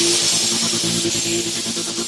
I'm gonna go to the